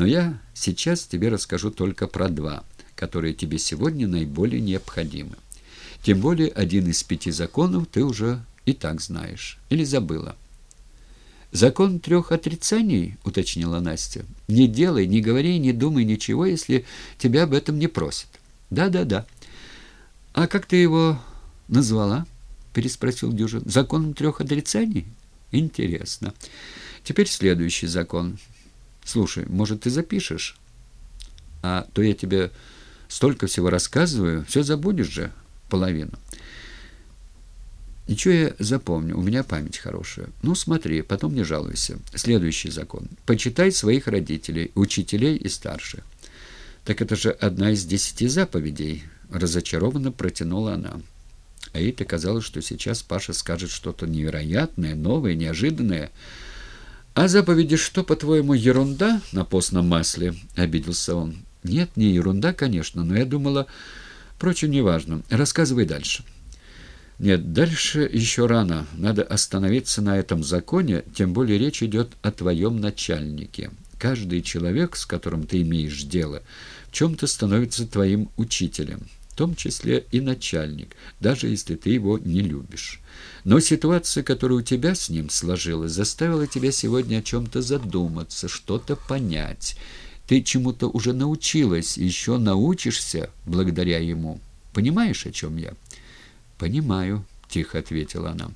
Но я сейчас тебе расскажу только про два, которые тебе сегодня наиболее необходимы. Тем более один из пяти законов ты уже и так знаешь. Или забыла? «Закон трех отрицаний?» — уточнила Настя. «Не делай, не говори, не думай ничего, если тебя об этом не просят». «Да-да-да». «А как ты его назвала?» — переспросил Дюжин. «Законом трех отрицаний?» «Интересно. Теперь следующий закон. Слушай, может, ты запишешь? А то я тебе столько всего рассказываю, все забудешь же половину». Ничего я запомню, у меня память хорошая. Ну, смотри, потом не жалуйся. Следующий закон. Почитай своих родителей, учителей и старших. Так это же одна из десяти заповедей, разочарованно протянула она. А ей-то что сейчас Паша скажет что-то невероятное, новое, неожиданное. «А заповеди что, по-твоему, ерунда на постном масле?» — обиделся он. «Нет, не ерунда, конечно, но я думала... Впрочем, неважно. Рассказывай дальше». Нет, дальше еще рано. Надо остановиться на этом законе, тем более речь идет о твоем начальнике. Каждый человек, с которым ты имеешь дело, в чем-то становится твоим учителем, том числе и начальник, даже если ты его не любишь. Но ситуация, которая у тебя с ним сложилась, заставила тебя сегодня о чем-то задуматься, что-то понять. Ты чему-то уже научилась, еще научишься благодаря ему. Понимаешь, о чем я?» «Понимаю», — тихо ответила она.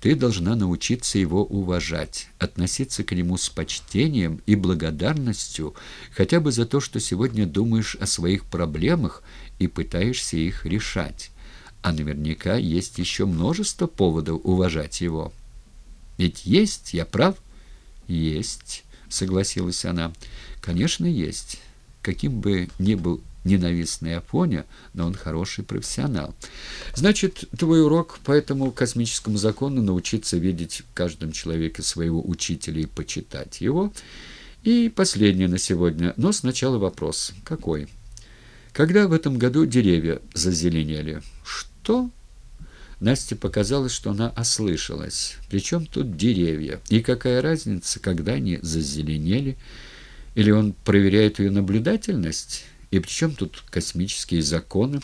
«Ты должна научиться его уважать, относиться к нему с почтением и благодарностью, хотя бы за то, что сегодня думаешь о своих проблемах и пытаешься их решать. А наверняка есть еще множество поводов уважать его. Ведь есть, я прав?» «Есть», — согласилась она. «Конечно, есть. Каким бы ни был ненавистный Афоня, но он хороший профессионал. Значит, твой урок по этому космическому закону научиться видеть в каждом человеке своего учителя и почитать его. И последнее на сегодня, но сначала вопрос. Какой? Когда в этом году деревья зазеленели? Что? Насте показалось, что она ослышалась. Причем тут деревья? И какая разница, когда они зазеленели? Или он проверяет ее наблюдательность? И при чем тут космические законы?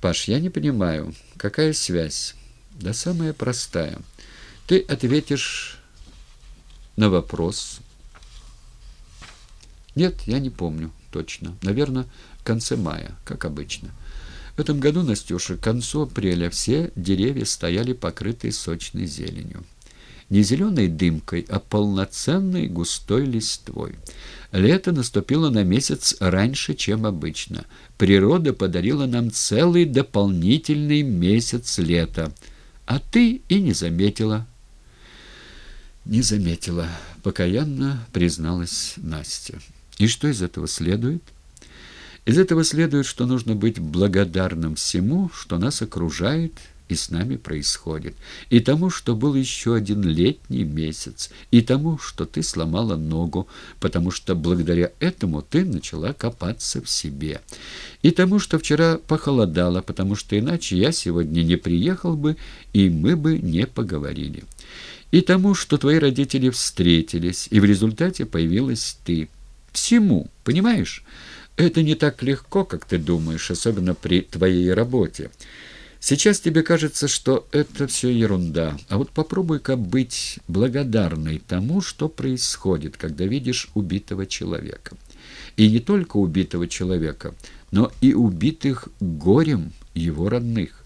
Паш, я не понимаю, какая связь? Да самая простая. Ты ответишь на вопрос. Нет, я не помню точно. Наверное, в конце мая, как обычно. В этом году, Настюша, к концу апреля все деревья стояли покрытые сочной зеленью не зеленой дымкой, а полноценной густой листвой. Лето наступило на месяц раньше, чем обычно. Природа подарила нам целый дополнительный месяц лета. А ты и не заметила. Не заметила, покаянно призналась Настя. И что из этого следует? Из этого следует, что нужно быть благодарным всему, что нас окружает, и с нами происходит, и тому, что был еще один летний месяц, и тому, что ты сломала ногу, потому что благодаря этому ты начала копаться в себе, и тому, что вчера похолодало, потому что иначе я сегодня не приехал бы, и мы бы не поговорили, и тому, что твои родители встретились, и в результате появилась ты. Всему, понимаешь? Это не так легко, как ты думаешь, особенно при твоей работе. Сейчас тебе кажется, что это все ерунда, а вот попробуй-ка быть благодарной тому, что происходит, когда видишь убитого человека. И не только убитого человека, но и убитых горем его родных.